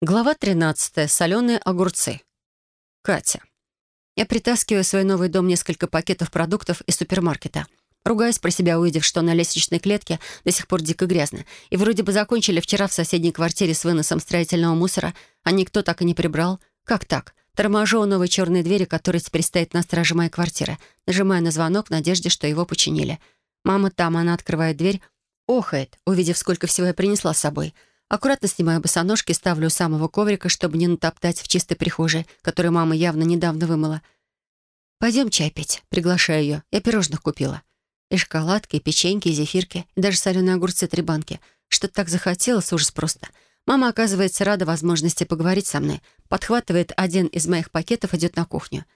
Глава 13. Соленые огурцы. Катя. Я притаскиваю в свой новый дом несколько пакетов продуктов из супермаркета. Ругаюсь про себя, увидев, что на лестничной клетке до сих пор дико грязно. И вроде бы закончили вчера в соседней квартире с выносом строительного мусора, а никто так и не прибрал. Как так? Торможу у новой черной двери, которая теперь стоит на страже моей квартиры. Нажимаю на звонок в надежде, что его починили. Мама там, она открывает дверь, охает, увидев, сколько всего я принесла с собой — Аккуратно снимаю босоножки, ставлю у самого коврика, чтобы не натоптать в чистой прихожей, которую мама явно недавно вымыла. «Пойдем чай пить», — приглашаю ее. Я пирожных купила. И шоколадки, и печеньки, и зефирки, и даже соленые огурцы три банки. Что-то так захотелось, ужас просто. Мама, оказывается, рада возможности поговорить со мной. Подхватывает один из моих пакетов, идет на кухню.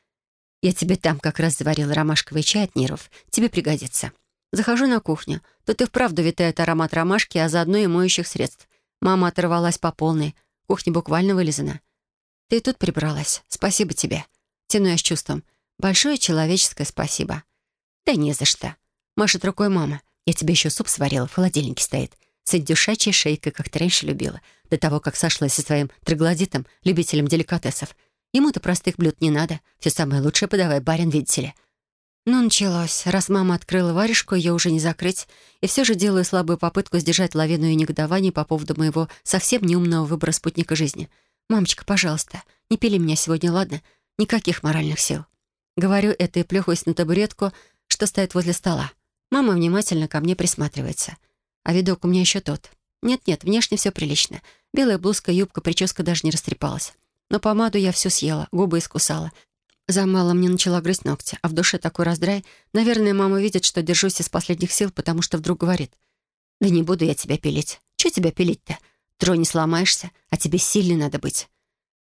«Я тебе там как раз заварила ромашковый чай от нервов. Тебе пригодится». Захожу на кухню. Тут и вправду витает аромат ромашки, а заодно и моющих средств. Мама оторвалась по полной. Кухня буквально вылезана. Ты тут прибралась. Спасибо тебе. Тяну я с чувством. Большое человеческое спасибо. Да не за что. Машет рукой мама. Я тебе еще суп сварила, в холодильнике стоит. С индюшачьей шейкой, как ты раньше любила. До того, как сошлась со своим троглодитом, любителем деликатесов. Ему-то простых блюд не надо. Все самое лучшее подавай, барин, видите ли. Ну, началось. Раз мама открыла варежку, ее уже не закрыть. И все же делаю слабую попытку сдержать лавину и негодование по поводу моего совсем неумного выбора спутника жизни. «Мамочка, пожалуйста, не пили меня сегодня, ладно? Никаких моральных сил». Говорю это и плюхаюсь на табуретку, что стоит возле стола. Мама внимательно ко мне присматривается. А видок у меня еще тот. Нет-нет, внешне все прилично. Белая блузка, юбка, прическа даже не растрепалась. Но помаду я всю съела, губы искусала. За малым не начала грызть ногти, а в душе такой раздрай. Наверное, мама видит, что держусь из последних сил, потому что вдруг говорит. «Да не буду я тебя пилить. Че тебя пилить-то? Троне сломаешься, а тебе сильной надо быть».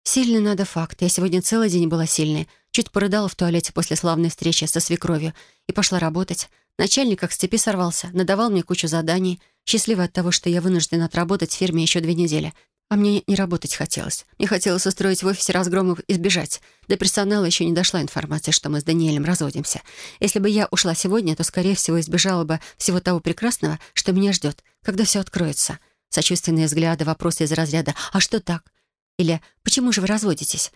Сильной надо факт. Я сегодня целый день была сильной. Чуть порыдала в туалете после славной встречи со свекровью и пошла работать. Начальник как с цепи сорвался, надавал мне кучу заданий. Счастливая от того, что я вынуждена отработать в фирме еще две недели. А мне не работать хотелось. Мне хотелось устроить в офисе разгромов и сбежать. До персонала еще не дошла информация, что мы с Даниэлем разводимся. Если бы я ушла сегодня, то, скорее всего, избежала бы всего того прекрасного, что меня ждет, когда все откроется. Сочувственные взгляды, вопросы из разряда «А что так?» Или «Почему же вы разводитесь?»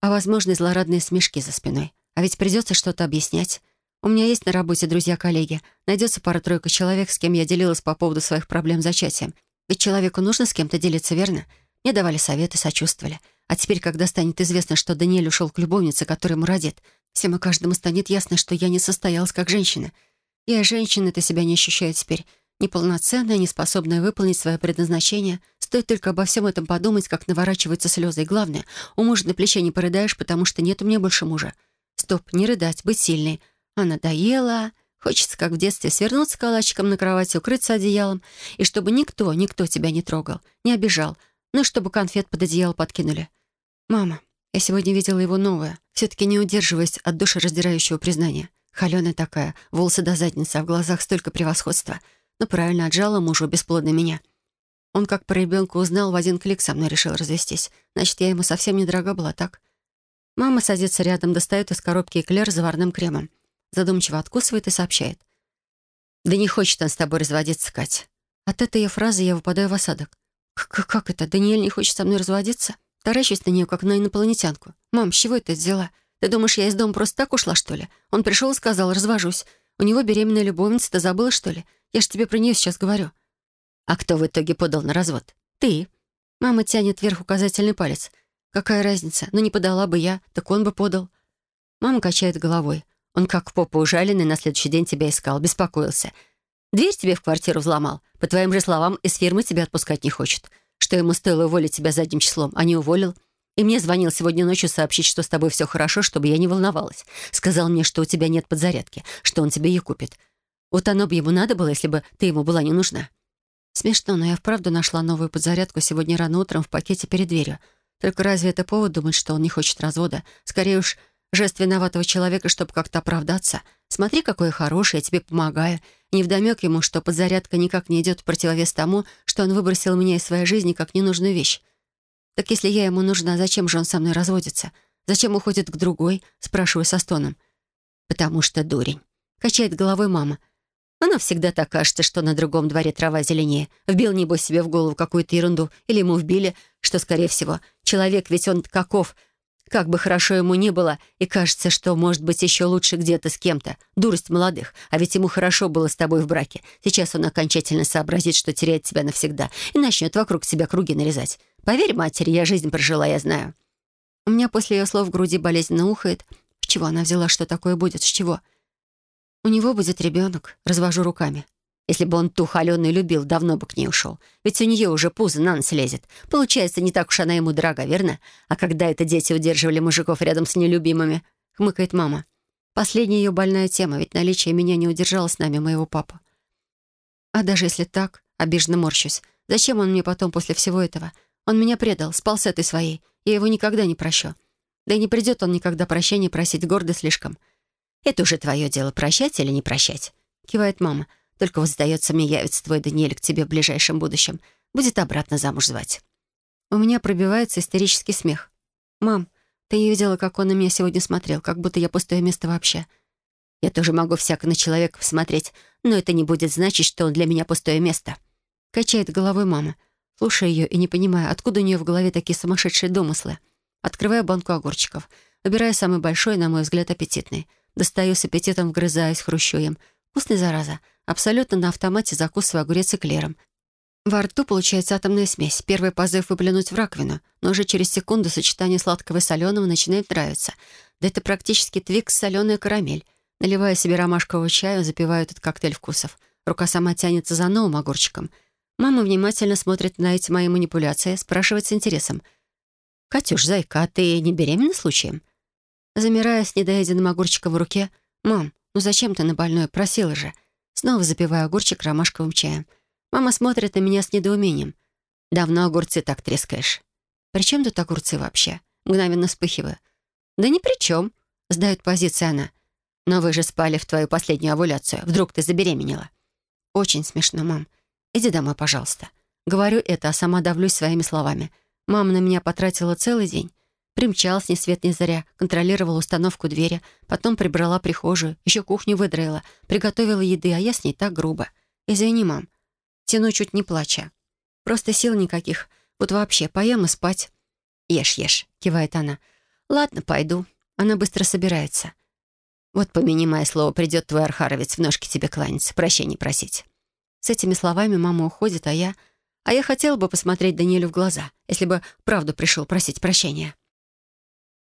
А, возможно, злорадные смешки за спиной. А ведь придется что-то объяснять. У меня есть на работе друзья-коллеги. Найдется пара-тройка человек, с кем я делилась по поводу своих проблем с зачатием. Ведь человеку нужно с кем-то делиться, верно? Мне давали советы, сочувствовали. А теперь, когда станет известно, что Даниэль ушел к любовнице, которая ему родит, всем и каждому станет ясно, что я не состоялась как женщина. Я и женщина-то себя не ощущаю теперь. Неполноценная, неспособная выполнить свое предназначение. Стоит только обо всем этом подумать, как наворачиваются слезы. И главное, у мужа на плече не порыдаешь, потому что нет у меня больше мужа. Стоп, не рыдать, быть сильной. А надоело. Хочется, как в детстве, свернуться калачиком на кровати, укрыться одеялом, и чтобы никто, никто тебя не трогал, не обижал, ну и чтобы конфет под одеяло подкинули. «Мама, я сегодня видела его новое, все-таки не удерживаясь от душераздирающего признания. Холеная такая, волосы до задницы, а в глазах столько превосходства. Ну, правильно, отжала мужу бесплодно меня. Он как про ребенка узнал, в один клик со мной решил развестись. Значит, я ему совсем недорога была, так? Мама садится рядом, достает из коробки эклер с заварным кремом задумчиво откусывает и сообщает. «Да не хочет он с тобой разводиться, Кать». От этой ее фразы я выпадаю в осадок. К «Как это? Даниэль не хочет со мной разводиться?» Таращусь на нее, как на инопланетянку. «Мам, с чего это взяла? Ты думаешь, я из дома просто так ушла, что ли? Он пришел и сказал, развожусь. У него беременная любовница, ты забыла, что ли? Я ж тебе про нее сейчас говорю». «А кто в итоге подал на развод?» «Ты». Мама тянет вверх указательный палец. «Какая разница? Ну, не подала бы я, так он бы подал». Мама качает головой. Он как попа ужаленный на следующий день тебя искал, беспокоился. Дверь тебе в квартиру взломал. По твоим же словам, из фирмы тебя отпускать не хочет. Что ему стоило уволить тебя задним числом, а не уволил. И мне звонил сегодня ночью сообщить, что с тобой все хорошо, чтобы я не волновалась. Сказал мне, что у тебя нет подзарядки, что он тебе ее купит. Вот оно бы ему надо было, если бы ты ему была не нужна. Смешно, но я вправду нашла новую подзарядку сегодня рано утром в пакете перед дверью. Только разве это повод думать, что он не хочет развода? Скорее уж, Жест виноватого человека, чтобы как-то оправдаться. Смотри, какой я хороший, я тебе помогаю. Невдомек ему, что подзарядка никак не идет в противовес тому, что он выбросил меня из своей жизни как ненужную вещь. Так если я ему нужна, зачем же он со мной разводится? Зачем уходит к другой? Спрашиваю со стоном. Потому что дурень. Качает головой мама. Она всегда так кажется, что на другом дворе трава зеленее. Вбил, небось, себе в голову какую-то ерунду. Или ему вбили, что, скорее всего, человек, ведь он каков, как бы хорошо ему ни было, и кажется, что может быть еще лучше где-то с кем-то. Дурость молодых. А ведь ему хорошо было с тобой в браке. Сейчас он окончательно сообразит, что теряет тебя навсегда, и начнет вокруг себя круги нарезать. Поверь матери, я жизнь прожила, я знаю. У меня после ее слов в груди болезненно ухает. С чего она взяла, что такое будет? С чего? У него будет ребенок. Развожу руками. Если бы он ту холеную любил, давно бы к ней ушел. Ведь у нее уже пузо на нос лезет. Получается, не так уж она ему дорога, верно? А когда это дети удерживали мужиков рядом с нелюбимыми? Хмыкает мама. Последняя ее больная тема, ведь наличие меня не удержало с нами моего папу. А даже если так, обиженно морщусь. Зачем он мне потом после всего этого? Он меня предал, спал с этой своей. Я его никогда не прощу. Да и не придет он никогда прощения просить, гордо слишком. «Это уже твое дело, прощать или не прощать?» — кивает мама. «Только вот, сдается мне, явится твой Даниэль к тебе в ближайшем будущем. Будет обратно замуж звать». У меня пробивается истерический смех. «Мам, ты не видела, как он на меня сегодня смотрел, как будто я пустое место вообще». «Я тоже могу всяко на человека посмотреть, но это не будет значить, что он для меня пустое место». Качает головой мама. Слушая ее и не понимая, откуда у нее в голове такие сумасшедшие домыслы. Открываю банку огурчиков. Выбираю самый большой, на мой взгляд, аппетитный. Достаю с аппетитом, вгрызаюсь, хрущу им. Вкусный, зараза. Абсолютно на автомате закусываю огурец эклером. Во рту получается атомная смесь. Первый позыв выплюнуть в раковину, но уже через секунду сочетание сладкого и соленого начинает нравиться. Да это практически твикс соленая карамель. Наливаю себе ромашкового чаю, запиваю этот коктейль вкусов. Рука сама тянется за новым огурчиком. Мама внимательно смотрит на эти мои манипуляции, спрашивает с интересом. «Катюш, зайка, а ты не беременна случаем?» Замирая с недоеденным огурчиком в руке. «Мам, ну зачем ты на больное? Просила же». Снова запиваю огурчик ромашковым чаем. Мама смотрит на меня с недоумением. «Давно огурцы так трескаешь». «При чем тут огурцы вообще?» Мгновенно вспыхиваю. «Да ни при чем», — сдает позиция она. «Но вы же спали в твою последнюю овуляцию. Вдруг ты забеременела?» «Очень смешно, мам. Иди домой, пожалуйста». Говорю это, а сама давлюсь своими словами. Мама на меня потратила целый день. Примчалась ни свет ни заря, контролировала установку двери, потом прибрала прихожую, еще кухню выдроила, приготовила еды, а я с ней так грубо. «Извини, мам». Тяну чуть не плача. Просто сил никаких. Вот вообще, поем и спать. «Ешь, ешь», — кивает она. «Ладно, пойду». Она быстро собирается. «Вот помяни мое слово, придет твой архаровец в ножки тебе кланяться, прощения просить». С этими словами мама уходит, а я... А я хотела бы посмотреть Даниэлю в глаза, если бы правду пришел просить прощения.